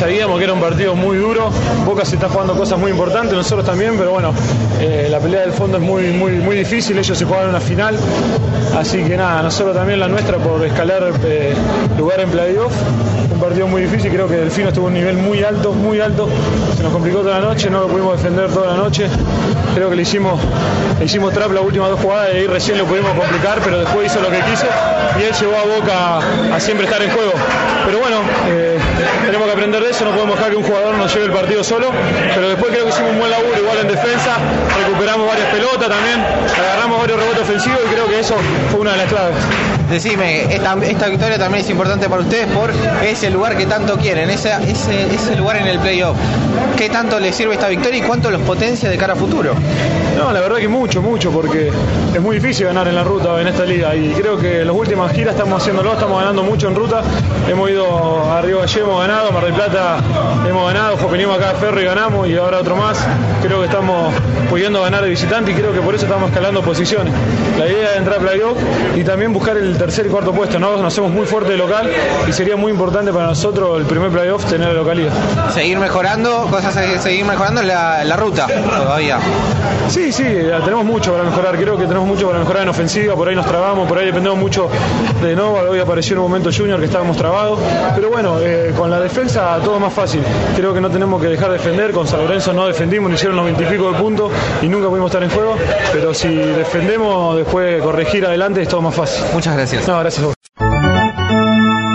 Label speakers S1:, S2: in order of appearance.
S1: sabíamos que era un partido muy duro. Boca se está jugando cosas muy importantes, nosotros también, pero bueno, eh, la pelea del fondo es muy, muy, muy difícil. Ellos se jugaron una final, así que nada, nosotros también la nuestra por escalar eh, lugar en playoff. Un partido muy difícil, creo que Delfino estuvo a un nivel muy alto, muy alto. Se nos complicó toda la noche, no lo pudimos defender toda la noche. Creo que le hicimos, le hicimos trap las últimas dos jugadas y ahí recién lo pudimos complicar, pero después hizo lo que quiso y él llevó a Boca a siempre estar en juego. Pero bueno, eh, de eso, no podemos dejar que un jugador nos lleve el partido solo, pero después creo que hicimos un buen laburo igual en defensa, recuperamos varias pelotas también, agarramos varios rebotes ofensivos y creo que eso fue una de las claves.
S2: Decime, esta, esta victoria también es importante para ustedes por ese lugar que tanto quieren, ese, ese, ese lugar en el playoff. ¿Qué tanto les sirve esta victoria y cuánto los potencia de cara a futuro?
S1: No, la verdad que mucho, mucho, porque es muy difícil ganar en la ruta en esta liga y creo que en las últimas giras estamos haciéndolo, estamos ganando mucho en ruta. Hemos ido a Río Valle, hemos ganado, Mar del Plata hemos ganado, venimos acá a Ferro y ganamos y ahora otro más. Creo que estamos pudiendo ganar de visitante y creo que por eso estamos escalando posiciones. La idea es entrar a playoff y también buscar el tercer y cuarto puesto. ¿no? Nos hacemos muy fuerte de local y sería muy importante para nosotros el primer playoff tener la localidad.
S2: Seguir mejorando, cosas seguir mejorando la, la ruta todavía.
S1: Sí, sí, tenemos mucho para mejorar. Creo que tenemos mucho para mejorar en ofensiva. Por ahí nos trabamos, por ahí dependemos mucho de Nova. Hoy apareció en un momento Junior que estábamos trabados. Pero bueno, eh, con la defensa todo más fácil. Creo que no tenemos que dejar de defender. Con San Lorenzo no defendimos, nos hicieron los 20 y pico de puntos y nunca pudimos estar en juego. Pero si defendemos, después corregir adelante es todo más fácil.
S2: Muchas gracias.
S1: No, gracias a vos.